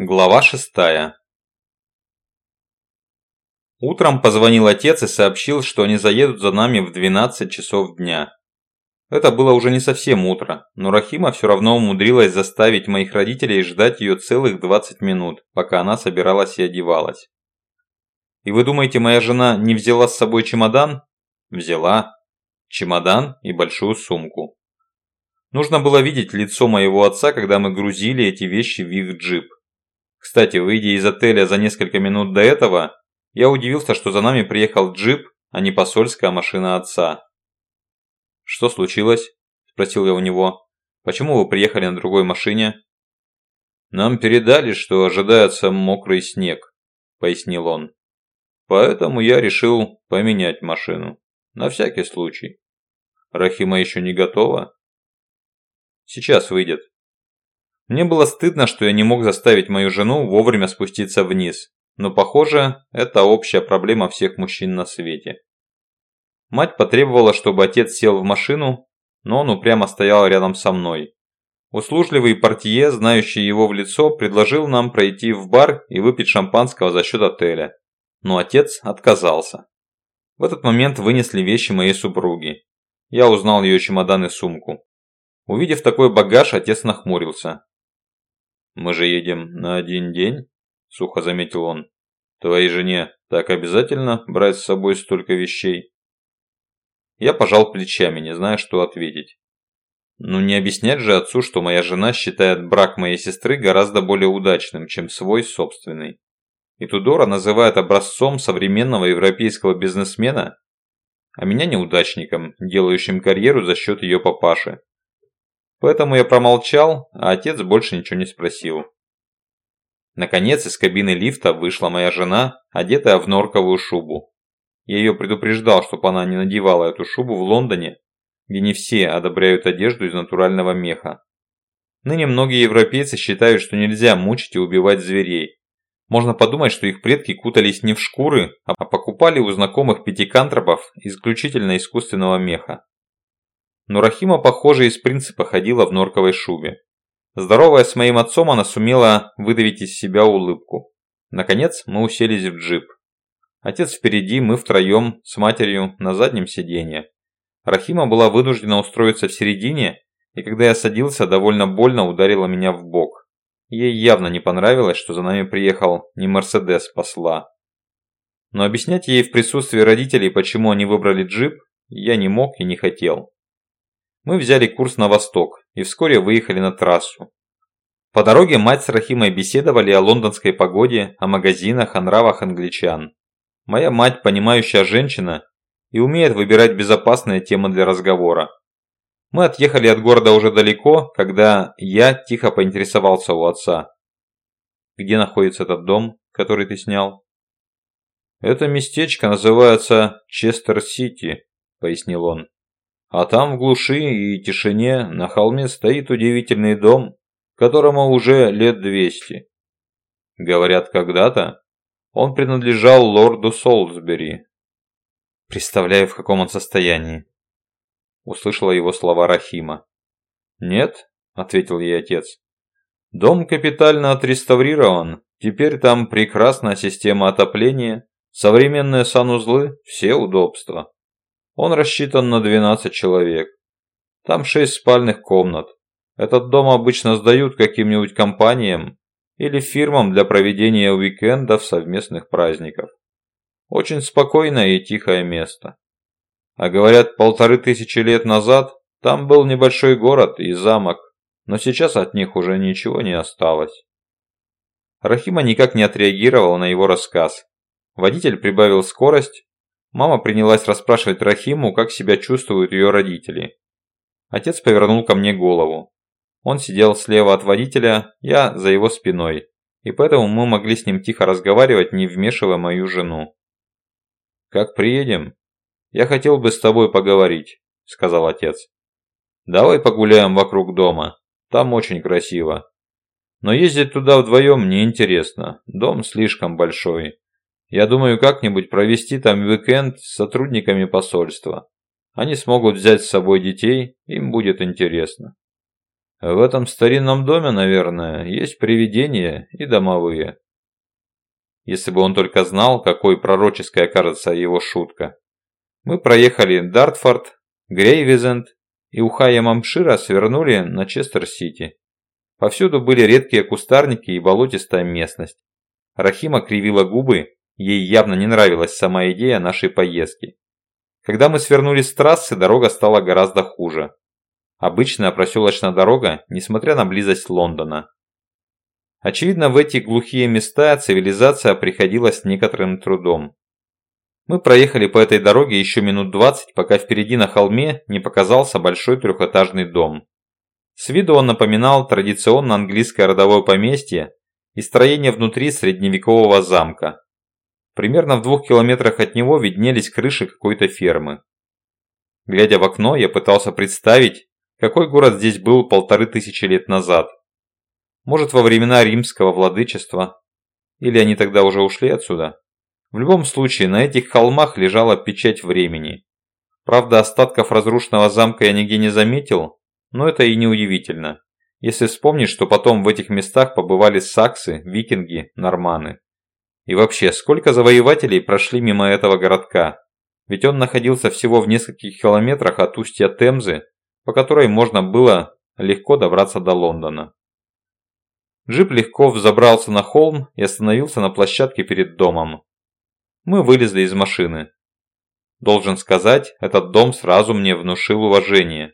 Глава шестая Утром позвонил отец и сообщил, что они заедут за нами в 12 часов дня. Это было уже не совсем утро, но Рахима все равно умудрилась заставить моих родителей ждать ее целых 20 минут, пока она собиралась и одевалась. И вы думаете, моя жена не взяла с собой чемодан? Взяла. Чемодан и большую сумку. Нужно было видеть лицо моего отца, когда мы грузили эти вещи в их джип. Кстати, выйдя из отеля за несколько минут до этого, я удивился, что за нами приехал джип, а не посольская машина отца. «Что случилось?» – спросил я у него. «Почему вы приехали на другой машине?» «Нам передали, что ожидается мокрый снег», – пояснил он. «Поэтому я решил поменять машину. На всякий случай. Рахима еще не готова?» «Сейчас выйдет», мне было стыдно, что я не мог заставить мою жену вовремя спуститься вниз, но похоже, это общая проблема всех мужчин на свете. Мать потребовала, чтобы отец сел в машину, но он упрямо стоял рядом со мной. Услужливый портье, знающий его в лицо, предложил нам пройти в бар и выпить шампанского за счет отеля. Но отец отказался. В этот момент вынесли вещи моей супруги. Я узнал ее чемодан и сумку. Увидев такой багаж, отец нахмурился. «Мы же едем на один день», – сухо заметил он. «Твоей жене так обязательно брать с собой столько вещей?» Я пожал плечами, не зная, что ответить. Ну не объяснять же отцу, что моя жена считает брак моей сестры гораздо более удачным, чем свой собственный. И Тудора называет образцом современного европейского бизнесмена, а меня неудачником, делающим карьеру за счет ее папаши. Поэтому я промолчал, а отец больше ничего не спросил. Наконец из кабины лифта вышла моя жена, одетая в норковую шубу. Я ее предупреждал, чтобы она не надевала эту шубу в Лондоне, где не все одобряют одежду из натурального меха. Ныне многие европейцы считают, что нельзя мучить и убивать зверей. Можно подумать, что их предки кутались не в шкуры, а покупали у знакомых пятикантропов исключительно искусственного меха. Но Рахима, похоже, из принципа ходила в норковой шубе. Здоровая с моим отцом, она сумела выдавить из себя улыбку. Наконец, мы уселись в джип. Отец впереди, мы втроем с матерью на заднем сиденье. Рахима была вынуждена устроиться в середине, и когда я садился, довольно больно ударила меня в бок. Ей явно не понравилось, что за нами приехал не Мерседес посла. Но объяснять ей в присутствии родителей, почему они выбрали джип, я не мог и не хотел. Мы взяли курс на восток и вскоре выехали на трассу. По дороге мать с Рахимой беседовали о лондонской погоде, о магазинах, о нравах англичан. Моя мать понимающая женщина и умеет выбирать безопасные темы для разговора. Мы отъехали от города уже далеко, когда я тихо поинтересовался у отца. «Где находится этот дом, который ты снял?» «Это местечко называется Честер-Сити», – пояснил он. А там в глуши и тишине на холме стоит удивительный дом, которому уже лет двести. Говорят, когда-то он принадлежал лорду Солсбери. Представляю, в каком он состоянии. Услышала его слова Рахима. Нет, ответил ей отец. Дом капитально отреставрирован. Теперь там прекрасная система отопления, современные санузлы, все удобства. Он рассчитан на 12 человек. Там 6 спальных комнат. Этот дом обычно сдают каким-нибудь компаниям или фирмам для проведения уикендов совместных праздников. Очень спокойное и тихое место. А говорят, полторы тысячи лет назад там был небольшой город и замок, но сейчас от них уже ничего не осталось. Рахима никак не отреагировал на его рассказ. Водитель прибавил скорость, Мама принялась расспрашивать Рахиму, как себя чувствуют ее родители. Отец повернул ко мне голову. Он сидел слева от водителя, я за его спиной, и поэтому мы могли с ним тихо разговаривать, не вмешивая мою жену. «Как приедем?» «Я хотел бы с тобой поговорить», – сказал отец. «Давай погуляем вокруг дома, там очень красиво. Но ездить туда вдвоем неинтересно, дом слишком большой. Я думаю как-нибудь провести там уикенд с сотрудниками посольства. Они смогут взять с собой детей, им будет интересно. В этом старинном доме, наверное, есть привидения и домовые. Если бы он только знал, какой пророческой окажется его шутка. Мы проехали Дартфорд, Грейвизенд и у Хайя-Мамшира свернули на Честер-Сити. Повсюду были редкие кустарники и болотистая местность. Рахима кривила губы, ей явно не нравилась сама идея нашей поездки. Когда мы свернули с трассы, дорога стала гораздо хуже. Обычная проселочная дорога, несмотря на близость Лондона. Очевидно, в эти глухие места цивилизация приходилась некоторым трудом. Мы проехали по этой дороге еще минут 20, пока впереди на холме не показался большой трехэтажный дом. С виду он напоминал традиционно английское родовое поместье и строение внутри средневекового замка. Примерно в двух километрах от него виднелись крыши какой-то фермы. Глядя в окно, я пытался представить, какой город здесь был полторы тысячи лет назад? Может, во времена римского владычества? Или они тогда уже ушли отсюда? В любом случае, на этих холмах лежала печать времени. Правда, остатков разрушенного замка я нигде не заметил, но это и не удивительно. Если вспомнить, что потом в этих местах побывали саксы, викинги, норманы. И вообще, сколько завоевателей прошли мимо этого городка? Ведь он находился всего в нескольких километрах от устья Темзы по которой можно было легко добраться до Лондона. Джип легко взобрался на холм и остановился на площадке перед домом. Мы вылезли из машины. Должен сказать, этот дом сразу мне внушил уважение.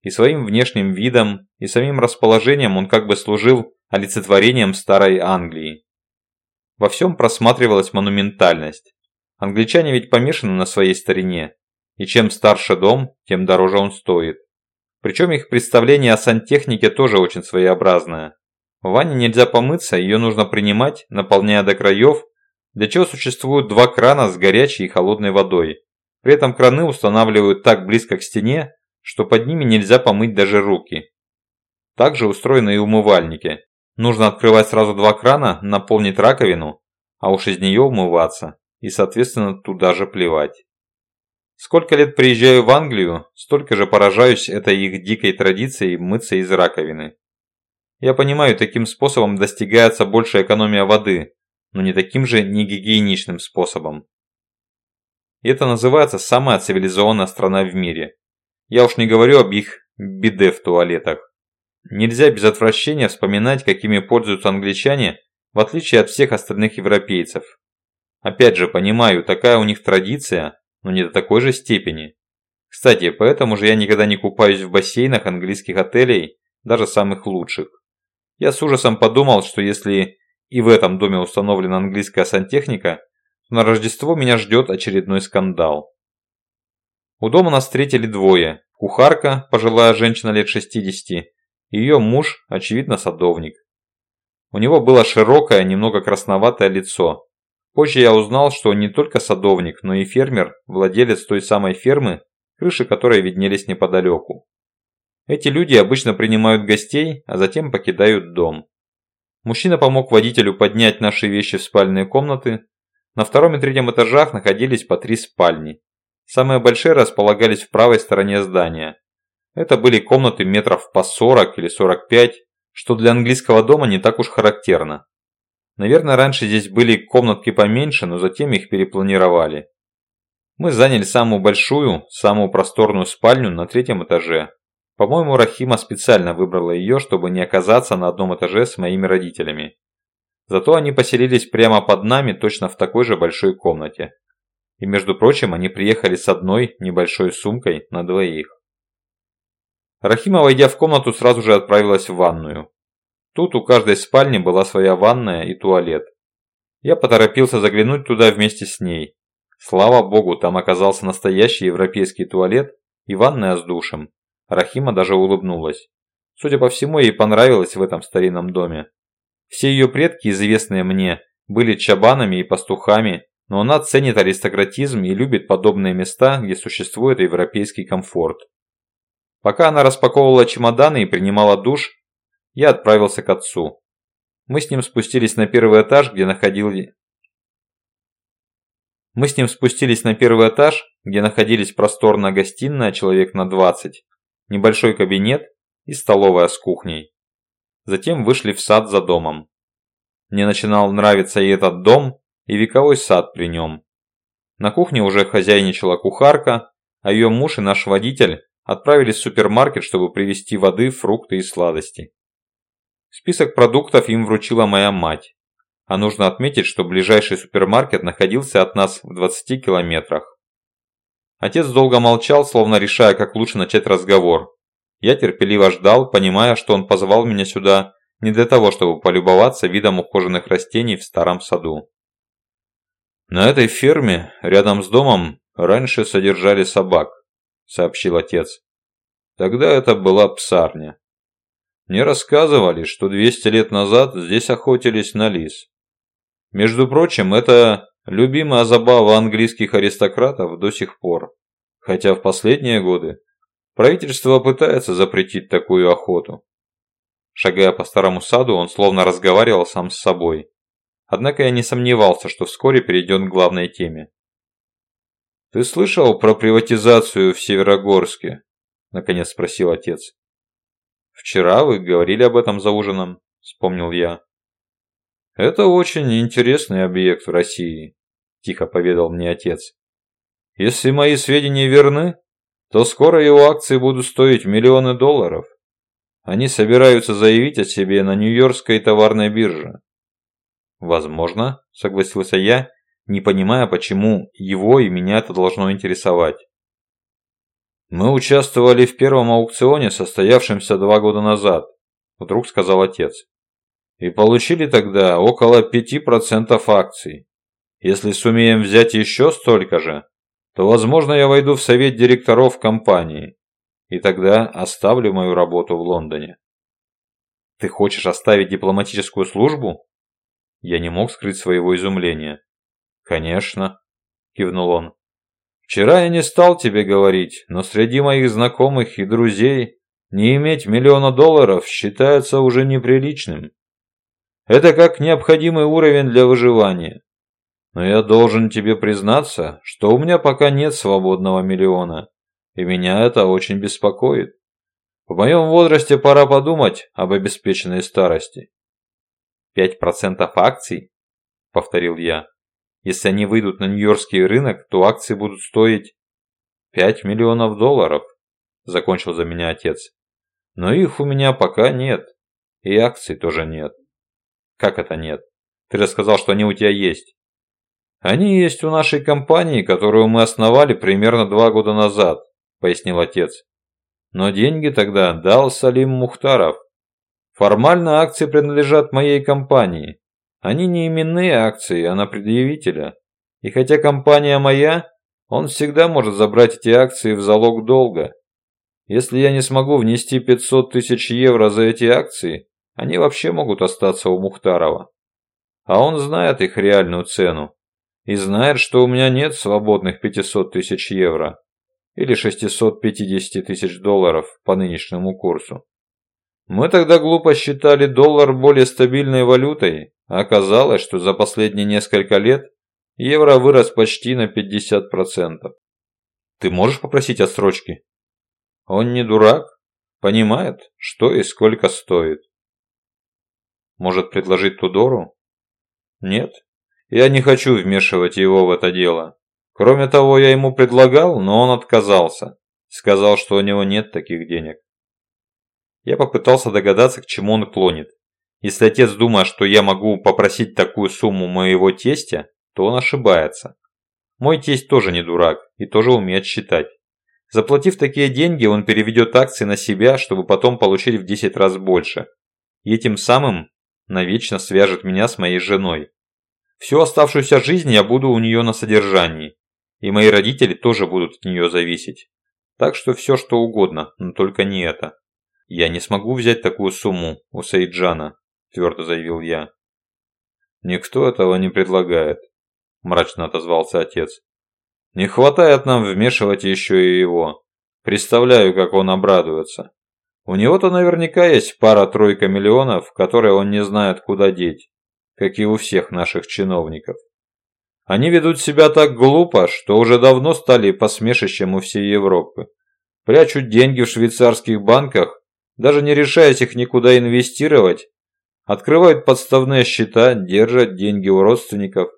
И своим внешним видом, и самим расположением он как бы служил олицетворением старой Англии. Во всем просматривалась монументальность. Англичане ведь помешаны на своей старине, и чем старше дом, тем дороже он стоит. Причем их представление о сантехнике тоже очень своеобразное. В ванне нельзя помыться, ее нужно принимать, наполняя до краев, для чего существуют два крана с горячей и холодной водой. При этом краны устанавливают так близко к стене, что под ними нельзя помыть даже руки. Также устроены и умывальники. Нужно открывать сразу два крана, наполнить раковину, а уж из нее умываться и соответственно туда же плевать. Сколько лет приезжаю в Англию, столько же поражаюсь этой их дикой традицией мыться из раковины. Я понимаю, таким способом достигается большая экономия воды, но не таким же негигиеничным способом. И это называется самая цивилизованная страна в мире. Я уж не говорю об их беде в туалетах. Нельзя без отвращения вспоминать, какими пользуются англичане, в отличие от всех остальных европейцев. Опять же, понимаю, такая у них традиция, но не до такой же степени. Кстати, поэтому же я никогда не купаюсь в бассейнах английских отелей, даже самых лучших. Я с ужасом подумал, что если и в этом доме установлена английская сантехника, то на Рождество меня ждет очередной скандал. У дома нас встретили двое. Кухарка, пожилая женщина лет 60, и ее муж, очевидно, садовник. У него было широкое, немного красноватое лицо, Позже я узнал, что он не только садовник, но и фермер, владелец той самой фермы, крыши которой виднелись неподалеку. Эти люди обычно принимают гостей, а затем покидают дом. Мужчина помог водителю поднять наши вещи в спальные комнаты. На втором и третьем этажах находились по три спальни. Самые большие располагались в правой стороне здания. Это были комнаты метров по 40 или 45, что для английского дома не так уж характерно. Наверное, раньше здесь были комнатки поменьше, но затем их перепланировали. Мы заняли самую большую, самую просторную спальню на третьем этаже. По-моему, Рахима специально выбрала ее, чтобы не оказаться на одном этаже с моими родителями. Зато они поселились прямо под нами, точно в такой же большой комнате. И между прочим, они приехали с одной небольшой сумкой на двоих. Рахима, войдя в комнату, сразу же отправилась в ванную. Тут у каждой спальни была своя ванная и туалет. Я поторопился заглянуть туда вместе с ней. Слава богу, там оказался настоящий европейский туалет и ванная с душем. Рахима даже улыбнулась. Судя по всему, ей понравилось в этом старинном доме. Все ее предки, известные мне, были чабанами и пастухами, но она ценит аристократизм и любит подобные места, где существует европейский комфорт. Пока она распаковывала чемоданы и принимала душ, я отправился к отцу. Мы с ним спустились на первый этаж, где находились... Мы с ним спустились на первый этаж, где находились просторная гостиная человек на 20, небольшой кабинет и столовая с кухней. Затем вышли в сад за домом. Мне начинал нравиться и этот дом, и вековой сад при нем. На кухне уже хозяйничала кухарка, а ее муж и наш водитель отправились в супермаркет, чтобы привезти воды, фрукты и сладости. Список продуктов им вручила моя мать. А нужно отметить, что ближайший супермаркет находился от нас в 20 километрах. Отец долго молчал, словно решая, как лучше начать разговор. Я терпеливо ждал, понимая, что он позвал меня сюда не для того, чтобы полюбоваться видом ухоженных растений в старом саду. На этой ферме, рядом с домом, раньше содержали собак, сообщил отец. Тогда это была псарня. Мне рассказывали, что 200 лет назад здесь охотились на лис. Между прочим, это любимая забава английских аристократов до сих пор. Хотя в последние годы Правительство пытается запретить такую охоту. Шагая по старому саду, он словно разговаривал сам с собой. Однако я не сомневался, что вскоре перейдет к главной теме. «Ты слышал про приватизацию в Северогорске?» – наконец спросил отец. «Вчера вы говорили об этом за ужином», – вспомнил я. «Это очень интересный объект в России», – тихо поведал мне отец. «Если мои сведения верны, то скоро его акции будут стоить миллионы долларов. Они собираются заявить о себе на Нью-Йоркской товарной бирже. Возможно, согласился я, не понимая, почему его и меня это должно интересовать. Мы участвовали в первом аукционе, состоявшемся два года назад, вдруг сказал отец. И получили тогда около 5% акций. Если сумеем взять еще столько же, то, возможно, я войду в совет директоров компании, и тогда оставлю мою работу в Лондоне. Ты хочешь оставить дипломатическую службу? Я не мог скрыть своего изумления. Конечно, кивнул он. Вчера я не стал тебе говорить, но среди моих знакомых и друзей не иметь миллиона долларов считается уже неприличным. Это как необходимый уровень для выживания. Но я должен тебе признаться, что у меня пока нет свободного миллиона, и меня это очень беспокоит. В моем возрасте пора подумать об обеспеченной старости. «Пять процентов акций?» – повторил я. «Если они выйдут на Нью-Йоркский рынок, то акции будут стоить пять миллионов долларов», – закончил за меня отец. «Но их у меня пока нет, и акций тоже нет». «Как это нет? Ты же сказал, что они у тебя есть». «Они есть у нашей компании, которую мы основали примерно два года назад», – пояснил отец. «Но деньги тогда дал Салим Мухтаров. Формально акции принадлежат моей компании. Они не именные акции, а на предъявителя. И хотя компания моя, он всегда может забрать эти акции в залог долга. Если я не смогу внести 500 тысяч евро за эти акции, они вообще могут остаться у Мухтарова. А он знает их реальную цену и знает, что у меня нет свободных 500 тысяч евро или 650 тысяч долларов по нынешнему курсу. Мы тогда глупо считали доллар более стабильной валютой, оказалось, что за последние несколько лет евро вырос почти на 50%. Ты можешь попросить отсрочки? Он не дурак, понимает, что и сколько стоит. Может предложить Тудору? Нет, я не хочу вмешивать его в это дело. Кроме того, я ему предлагал, но он отказался. Сказал, что у него нет таких денег. Я попытался догадаться, к чему он клонит. Если отец думает, что я могу попросить такую сумму моего тестя, то он ошибается. Мой тесть тоже не дурак и тоже умеет считать. Заплатив такие деньги, он переведет акции на себя, чтобы потом получить в 10 раз больше. И этим самым навечно свяжет меня с моей женой. Всю оставшуюся жизнь я буду у нее на содержании, и мои родители тоже будут от нее зависеть. Так что все что угодно, но только не это. Я не смогу взять такую сумму у Саиджана, твердо заявил я. Никто этого не предлагает, мрачно отозвался отец. Не хватает нам вмешивать еще и его. Представляю, как он обрадуется. У него-то наверняка есть пара-тройка миллионов, которые он не знает, куда деть как и у всех наших чиновников. Они ведут себя так глупо, что уже давно стали посмешищем у всей Европы. Прячут деньги в швейцарских банках даже не решаясь их никуда инвестировать, открывают подставные счета, держат деньги у родственников.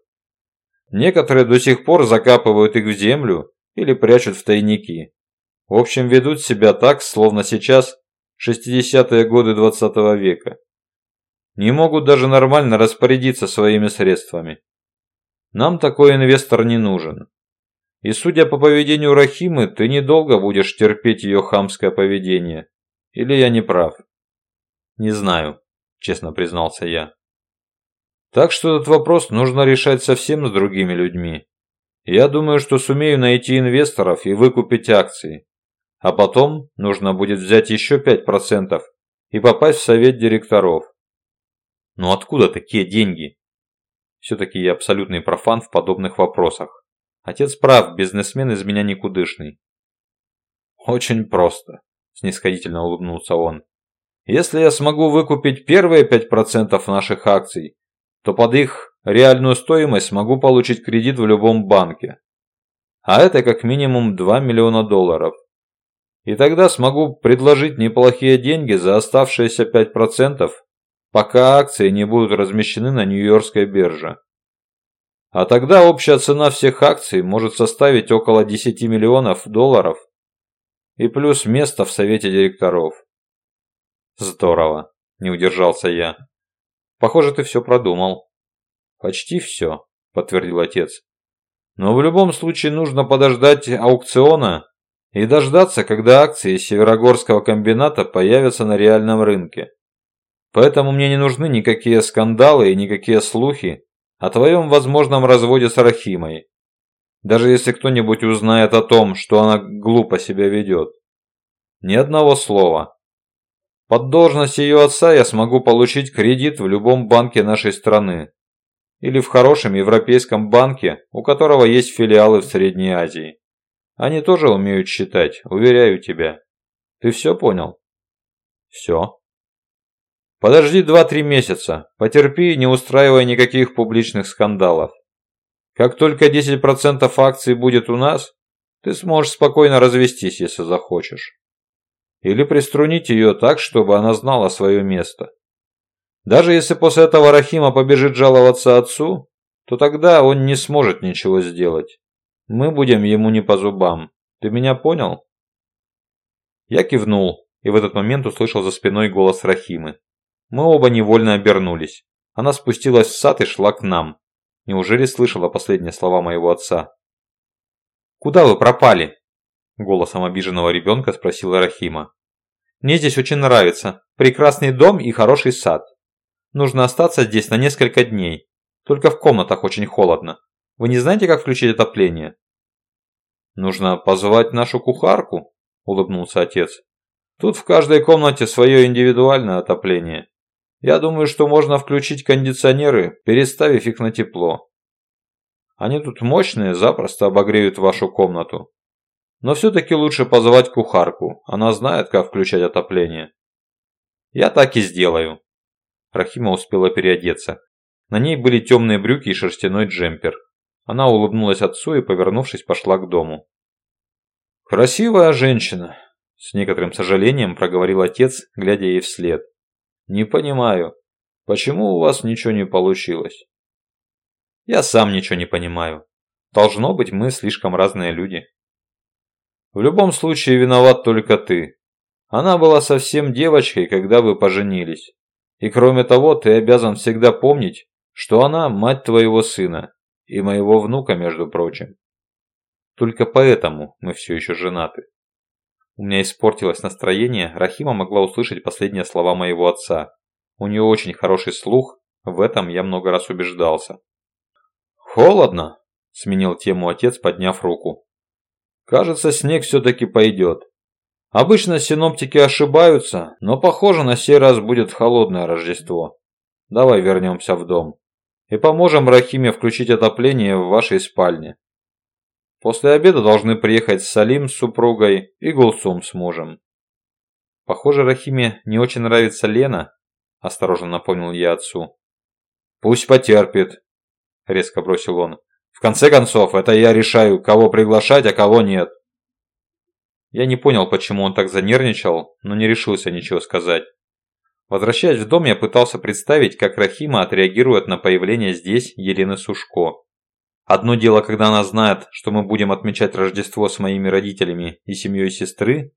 Некоторые до сих пор закапывают их в землю или прячут в тайники. В общем, ведут себя так, словно сейчас 60-е годы 20 -го века. Не могут даже нормально распорядиться своими средствами. Нам такой инвестор не нужен. И судя по поведению Рахимы, ты недолго будешь терпеть ее хамское поведение. Или я не прав? Не знаю, честно признался я. Так что этот вопрос нужно решать совсем с другими людьми. Я думаю, что сумею найти инвесторов и выкупить акции. А потом нужно будет взять еще 5% и попасть в совет директоров. Но откуда такие деньги? Все-таки я абсолютный профан в подобных вопросах. Отец прав, бизнесмен из меня никудышный. Очень просто, снисходительно улыбнулся он. Если я смогу выкупить первые 5% наших акций, то под их реальную стоимость смогу получить кредит в любом банке. А это как минимум 2 миллиона долларов. И тогда смогу предложить неплохие деньги за оставшиеся 5%, пока акции не будут размещены на Нью-Йоркской бирже. А тогда общая цена всех акций может составить около 10 миллионов долларов и плюс место в совете директоров. Здорово, не удержался я. Похоже, ты все продумал. Почти все, подтвердил отец. Но в любом случае нужно подождать аукциона и дождаться, когда акции Северогорского комбината появятся на реальном рынке. Поэтому мне не нужны никакие скандалы и никакие слухи, о твоем возможном разводе с Рахимой. Даже если кто-нибудь узнает о том, что она глупо себя ведет. Ни одного слова. Под должность ее отца я смогу получить кредит в любом банке нашей страны. Или в хорошем европейском банке, у которого есть филиалы в Средней Азии. Они тоже умеют считать, уверяю тебя. Ты все понял? Все. Подожди 2-3 месяца, потерпи не устраивай никаких публичных скандалов. Как только 10% акций будет у нас, ты сможешь спокойно развестись, если захочешь. Или приструнить ее так, чтобы она знала свое место. Даже если после этого Рахима побежит жаловаться отцу, то тогда он не сможет ничего сделать. Мы будем ему не по зубам. Ты меня понял? Я кивнул и в этот момент услышал за спиной голос Рахимы. Мы оба невольно обернулись. Она спустилась в сад и шла к нам. Неужели слышала последние слова моего отца? «Куда вы пропали?» Голосом обиженного ребенка спросила Рахима. «Мне здесь очень нравится. Прекрасный дом и хороший сад. Нужно остаться здесь на несколько дней. Только в комнатах очень холодно. Вы не знаете, как включить отопление?» «Нужно позвать нашу кухарку», – улыбнулся отец. «Тут в каждой комнате свое индивидуальное отопление. Я думаю, что можно включить кондиционеры, переставив их на тепло. Они тут мощные, запросто обогреют вашу комнату. Но все-таки лучше позвать кухарку, она знает, как включать отопление. Я так и сделаю. Рахима успела переодеться. На ней были темные брюки и шерстяной джемпер. Она улыбнулась отцу и, повернувшись, пошла к дому. «Красивая женщина», – с некоторым сожалением проговорил отец, глядя ей вслед. Не понимаю, почему у вас ничего не получилось? Я сам ничего не понимаю. Должно быть, мы слишком разные люди. В любом случае виноват только ты. Она была совсем девочкой, когда вы поженились. И кроме того, ты обязан всегда помнить, что она мать твоего сына и моего внука, между прочим. Только поэтому мы все еще женаты. У меня испортилось настроение, Рахима могла услышать последние слова моего отца. У нее очень хороший слух, в этом я много раз убеждался. «Холодно», – сменил тему отец, подняв руку. «Кажется, снег все-таки пойдет. Обычно синоптики ошибаются, но похоже, на сей раз будет холодное Рождество. Давай вернемся в дом и поможем Рахиме включить отопление в вашей спальне. После обеда должны приехать Салим с супругой и Гулсум с мужем. Похоже, Рахиме не очень нравится Лена, осторожно напомнил я отцу. Пусть потерпит, резко бросил он. Конце концов, это я решаю, кого приглашать, а кого нет. Я не понял, почему он так занервничал, но не решился ничего сказать. Возвращаясь в дом, я пытался представить, как Рахима отреагирует на появление здесь Елены Сушко. Одно дело, когда она знает, что мы будем отмечать Рождество с моими родителями и семьей сестры,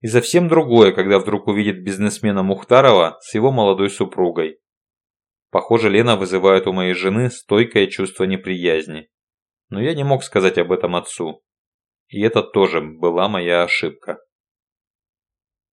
и совсем другое, когда вдруг увидит бизнесмена Мухтарова с его молодой супругой. Похоже, Лена вызывает у моей жены стойкое чувство неприязни. Но я не мог сказать об этом отцу. И это тоже была моя ошибка.